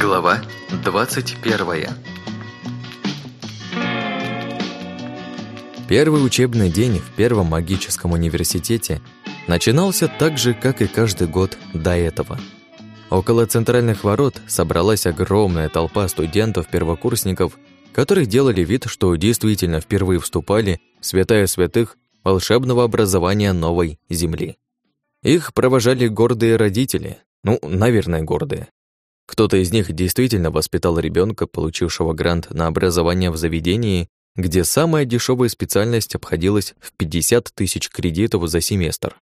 Глава 21 Первый учебный день в Первом магическом университете начинался так же, как и каждый год до этого. Около центральных ворот собралась огромная толпа студентов-первокурсников, которые делали вид, что действительно впервые вступали в святая святых волшебного образования новой земли. Их провожали гордые родители, ну, наверное, гордые. Кто-то из них действительно воспитал ребенка, получившего грант на образование в заведении, где самая дешевая специальность обходилась в 50 тысяч кредитов за семестр.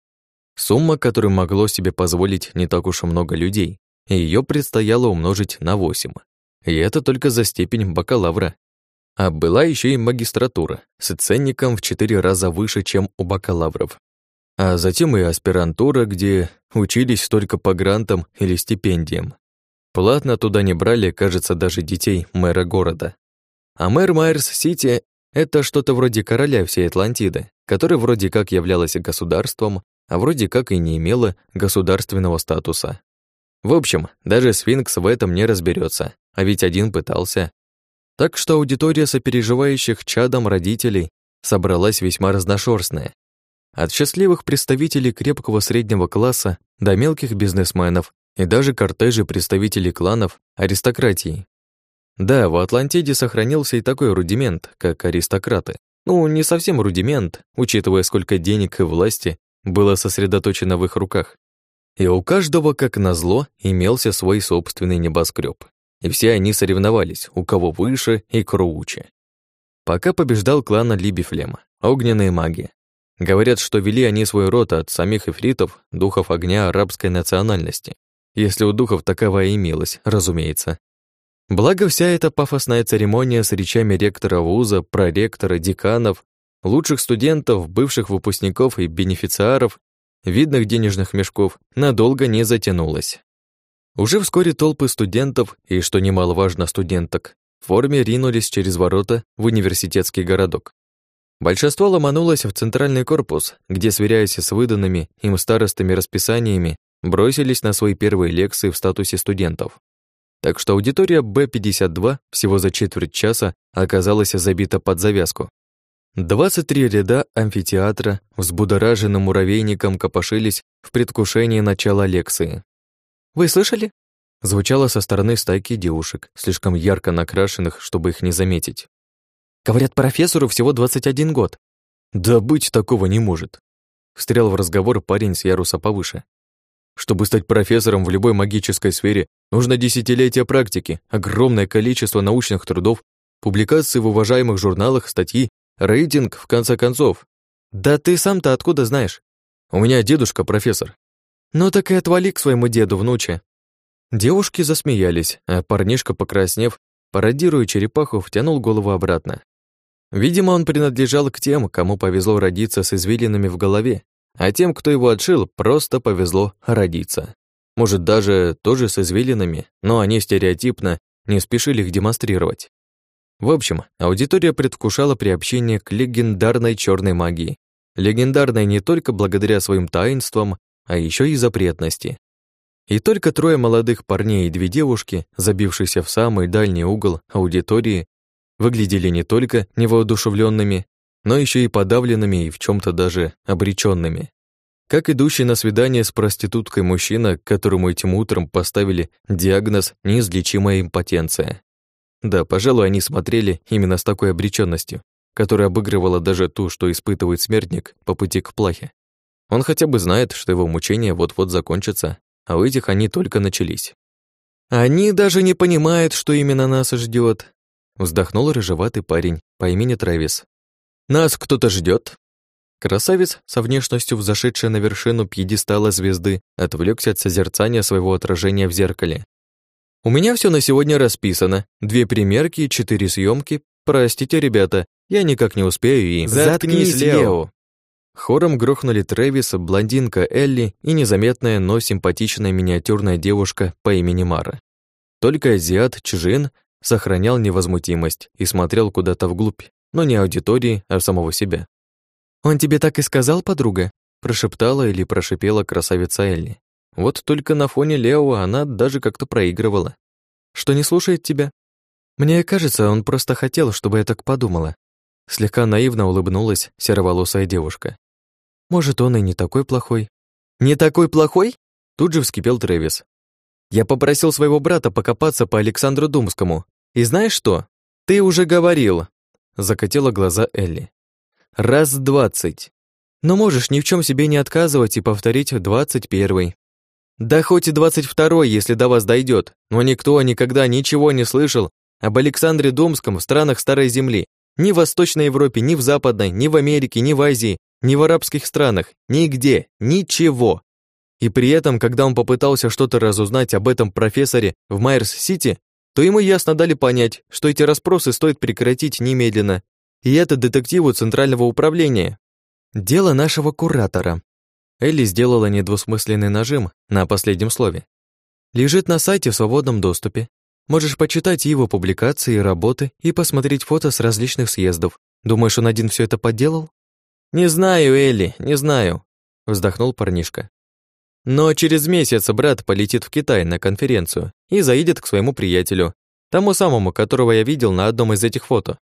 Сумма, которую могло себе позволить не так уж и много людей, и ее предстояло умножить на 8. И это только за степень бакалавра. А была еще и магистратура с ценником в 4 раза выше, чем у бакалавров. А затем и аспирантура, где учились только по грантам или стипендиям. Платно туда не брали, кажется, даже детей мэра города. А мэр Майерс-Сити — это что-то вроде короля всей Атлантиды, который вроде как являлась государством, а вроде как и не имела государственного статуса. В общем, даже сфинкс в этом не разберется, а ведь один пытался. Так что аудитория сопереживающих чадом родителей собралась весьма разношерстная. От счастливых представителей крепкого среднего класса до мелких бизнесменов и даже кортежи представителей кланов аристократии. Да, в Атлантиде сохранился и такой рудимент, как аристократы. Ну, не совсем рудимент, учитывая, сколько денег и власти было сосредоточено в их руках. И у каждого, как назло, имелся свой собственный небоскреб. И все они соревновались, у кого выше и круче. Пока побеждал клан Либифлема, огненные маги. Говорят, что вели они свой род от самих эфритов, духов огня арабской национальности если у духов таковая имелась, разумеется. Благо вся эта пафосная церемония с речами ректора вуза, проректора, деканов, лучших студентов, бывших выпускников и бенефициаров, видных денежных мешков, надолго не затянулась. Уже вскоре толпы студентов и, что немаловажно, студенток, в форме ринулись через ворота в университетский городок. Большинство ломанулось в центральный корпус, где, сверяясь с выданными им старостами расписаниями, бросились на свои первые лекции в статусе студентов. Так что аудитория Б-52 всего за четверть часа оказалась забита под завязку. 23 ряда амфитеатра взбудораженным муравейником копошились в предвкушении начала лекции. «Вы слышали?» Звучало со стороны стайки девушек, слишком ярко накрашенных, чтобы их не заметить. «Говорят, профессору всего 21 год». «Да быть такого не может», встрял в разговор парень с яруса повыше. Чтобы стать профессором в любой магической сфере, нужно десятилетия практики, огромное количество научных трудов, публикации в уважаемых журналах, статьи, рейтинг, в конце концов. Да ты сам-то откуда знаешь? У меня дедушка профессор. Ну так и отвали к своему деду, внуче. Девушки засмеялись, а парнишка, покраснев, пародируя черепаху, втянул голову обратно. Видимо, он принадлежал к тем, кому повезло родиться с извилинами в голове, а тем, кто его отшил, просто повезло родиться. Может, даже тоже с извилинами, но они стереотипно не спешили их демонстрировать. В общем, аудитория предвкушала приобщение к легендарной черной магии. Легендарной не только благодаря своим таинствам, а еще и запретности. И только трое молодых парней и две девушки, забившиеся в самый дальний угол аудитории, выглядели не только невоодушевленными, но еще и подавленными и в чем то даже обреченными. Как идущий на свидание с проституткой мужчина, которому этим утром поставили диагноз «неизлечимая импотенция». Да, пожалуй, они смотрели именно с такой обреченностью, которая обыгрывала даже ту, что испытывает смертник по пути к плахе. Он хотя бы знает, что его мучения вот-вот закончатся, а у этих они только начались. «Они даже не понимают, что именно нас ждет, вздохнул рыжеватый парень по имени Трэвис, нас кто-то ждет. Красавец, со внешностью взошедший на вершину пьедестала звезды, отвлекся от созерцания своего отражения в зеркале. «У меня все на сегодня расписано. Две примерки, и четыре съемки. Простите, ребята, я никак не успею и...» «Заткнись, Лео!» Хором грохнули Трэвис, блондинка Элли и незаметная, но симпатичная миниатюрная девушка по имени Мара. Только азиат Чжин сохранял невозмутимость и смотрел куда-то вглубь, но не аудитории, а самого себя. «Он тебе так и сказал, подруга?» прошептала или прошипела красавица Элли. Вот только на фоне Лео она даже как-то проигрывала. что не слушает тебя? Мне кажется, он просто хотел, чтобы я так подумала. Слегка наивно улыбнулась сероволосая девушка. Может, он и не такой плохой. Не такой плохой? Тут же вскипел Трэвис. Я попросил своего брата покопаться по Александру Думскому. И знаешь что? Ты уже говорил. Закатила глаза Элли. Раз двадцать. Но можешь ни в чем себе не отказывать и повторить двадцать первый. Да хоть и двадцать второй, если до вас дойдет, но никто никогда ничего не слышал об Александре Думском в странах Старой Земли. Ни в Восточной Европе, ни в Западной, ни в Америке, ни в Азии, ни в арабских странах. Нигде. Ничего. И при этом, когда он попытался что-то разузнать об этом профессоре в Майерс-Сити, то ему ясно дали понять, что эти расспросы стоит прекратить немедленно. И это детективу Центрального управления. Дело нашего куратора. Элли сделала недвусмысленный нажим на последнем слове. Лежит на сайте в свободном доступе. Можешь почитать его публикации и работы и посмотреть фото с различных съездов. Думаешь, он один все это подделал? Не знаю, Элли, не знаю, вздохнул парнишка. Но через месяц брат полетит в Китай на конференцию и заедет к своему приятелю, тому самому, которого я видел на одном из этих фото.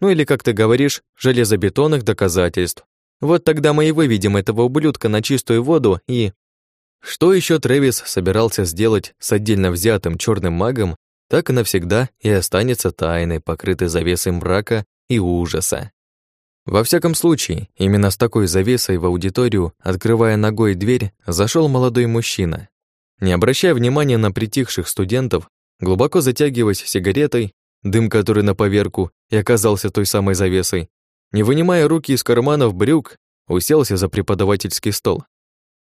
Ну или, как ты говоришь, железобетонных доказательств. Вот тогда мы и выведем этого ублюдка на чистую воду и... Что еще Трэвис собирался сделать с отдельно взятым черным магом, так навсегда и останется тайной, покрытой завесой мрака и ужаса. Во всяком случае, именно с такой завесой в аудиторию, открывая ногой дверь, зашел молодой мужчина. Не обращая внимания на притихших студентов, глубоко затягиваясь сигаретой, дым который на поверку и оказался той самой завесой, не вынимая руки из карманов брюк, уселся за преподавательский стол.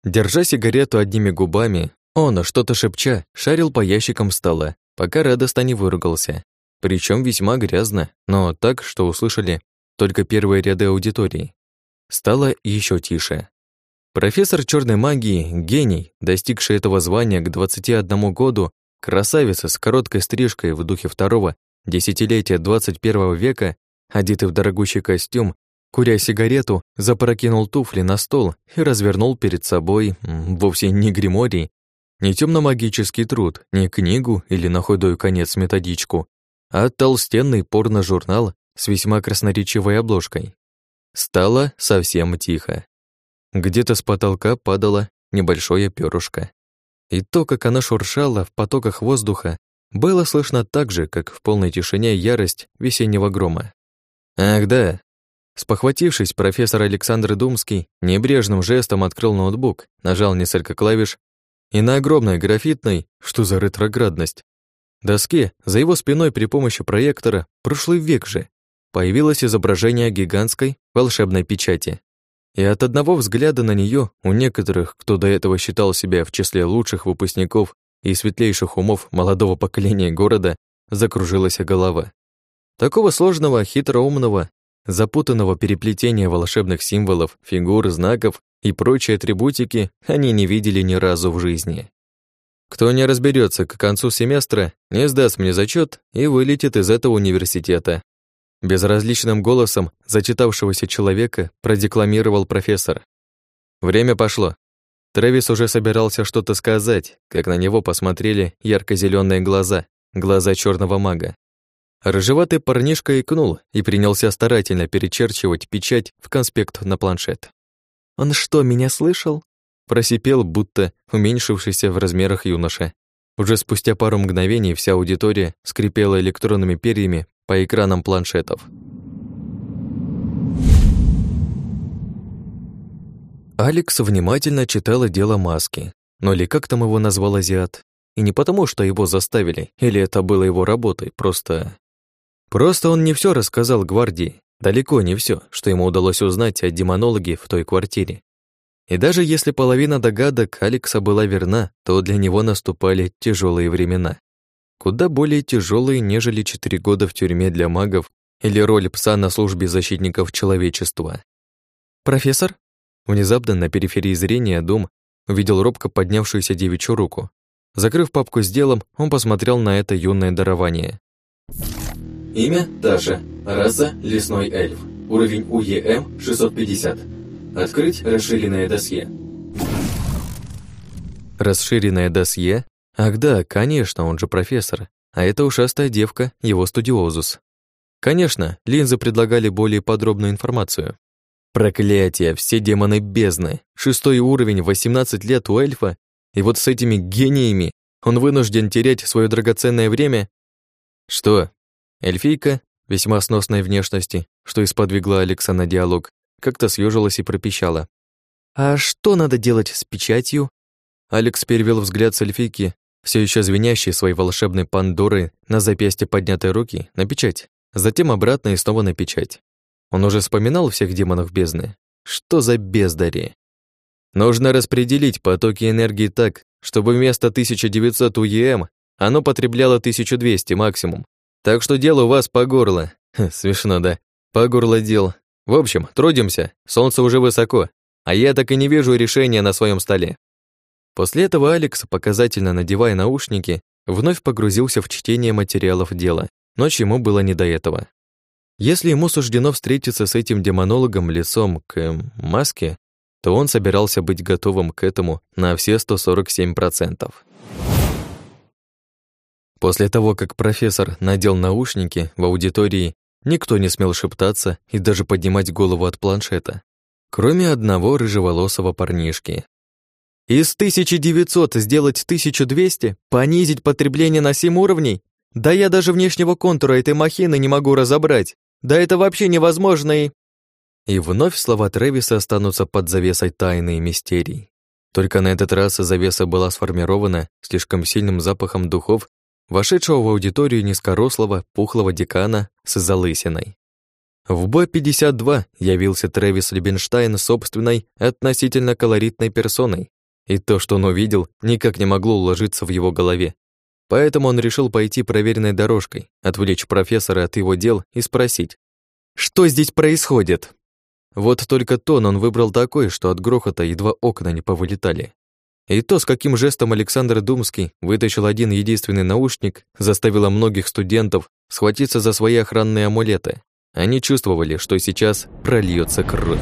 Держа сигарету одними губами, он, что-то шепча, шарил по ящикам стола, пока радостно не выругался. Причем весьма грязно, но так, что услышали только первые ряды аудитории. Стало еще тише. Профессор черной магии, гений, достигший этого звания к 21 году, красавица с короткой стрижкой в духе второго десятилетия 21 века, одетый в дорогущий костюм, куря сигарету, запрокинул туфли на стол и развернул перед собой вовсе не гриморий, не темно-магический труд, не книгу или на худой конец методичку, а толстенный порно-журнал с весьма красноречивой обложкой. Стало совсем тихо. Где-то с потолка падало небольшое перышко. И то, как она шуршала в потоках воздуха, было слышно так же, как в полной тишине ярость весеннего грома. Ах да. Спохватившись, профессор Александр Думский небрежным жестом открыл ноутбук, нажал несколько клавиш, и на огромной графитной, что за ретроградность, доске за его спиной при помощи проектора прошлый век же появилось изображение гигантской волшебной печати. И от одного взгляда на нее у некоторых, кто до этого считал себя в числе лучших выпускников и светлейших умов молодого поколения города, закружилась голова. Такого сложного, хитроумного, запутанного переплетения волшебных символов, фигур, знаков и прочей атрибутики они не видели ни разу в жизни. Кто не разберется к концу семестра, не сдаст мне зачет и вылетит из этого университета, Безразличным голосом зачитавшегося человека продекламировал профессор. Время пошло. Трэвис уже собирался что-то сказать, как на него посмотрели ярко зеленые глаза, глаза черного мага. Рыжеватый парнишка икнул и принялся старательно перечерчивать печать в конспект на планшет. «Он что, меня слышал?» Просипел, будто уменьшившийся в размерах юноша. Уже спустя пару мгновений вся аудитория скрипела электронными перьями по экранам планшетов. Алекс внимательно читала дело маски, но ли как там его назвал азиат. И не потому, что его заставили, или это было его работой, просто... Просто он не все рассказал гвардии, далеко не все, что ему удалось узнать о демонологе в той квартире. И даже если половина догадок Алекса была верна, то для него наступали тяжелые времена куда более тяжелые, нежели четыре года в тюрьме для магов или роль пса на службе защитников человечества. «Профессор?» Внезапно на периферии зрения Дом увидел робко поднявшуюся девичью руку. Закрыв папку с делом, он посмотрел на это юное дарование. Имя – Даша. Раса – лесной эльф. Уровень УЕМ – 650. Открыть расширенное досье. Расширенное досье Ах да, конечно, он же профессор. а эта ушастая девка — его студиозус. Конечно, линзы предлагали более подробную информацию. Проклятие, все демоны бездны, шестой уровень, 18 лет у эльфа, и вот с этими гениями он вынужден терять свое драгоценное время? Что? Эльфийка, весьма сносной внешности, что исподвигла Алекса на диалог, как-то съежилась и пропищала. «А что надо делать с печатью?» Алекс перевел взгляд с эльфийки, все еще звенящей своей волшебной пандоры на запястье поднятой руки, на печать, затем обратно и снова на печать. Он уже вспоминал всех демонов бездны. Что за бездари? Нужно распределить потоки энергии так, чтобы вместо 1900 УЕМ оно потребляло 1200 максимум. Так что дело у вас по горло. Ха, смешно, да? По горло дел. В общем, трудимся, солнце уже высоко, а я так и не вижу решения на своем столе. После этого Алекс, показательно надевая наушники, вновь погрузился в чтение материалов дела, но ему было не до этого. Если ему суждено встретиться с этим демонологом лицом к эм, маске, то он собирался быть готовым к этому на все 147%. После того, как профессор надел наушники в аудитории, никто не смел шептаться и даже поднимать голову от планшета, кроме одного рыжеволосого парнишки. Из 1900 сделать 1200? Понизить потребление на 7 уровней? Да я даже внешнего контура этой махины не могу разобрать. Да это вообще невозможно и... И вновь слова Трэвиса останутся под завесой тайны и мистерий. Только на этот раз завеса была сформирована слишком сильным запахом духов, вошедшего в аудиторию низкорослого, пухлого декана с залысиной. В Б-52 явился Трэвис Лебенштайн собственной, относительно колоритной персоной, и то, что он увидел, никак не могло уложиться в его голове. Поэтому он решил пойти проверенной дорожкой, отвлечь профессора от его дел и спросить, «Что здесь происходит?» Вот только тон он выбрал такой, что от грохота едва окна не повылетали. И то, с каким жестом Александр Думский вытащил один единственный наушник, заставило многих студентов схватиться за свои охранные амулеты. Они чувствовали, что сейчас прольется кровь.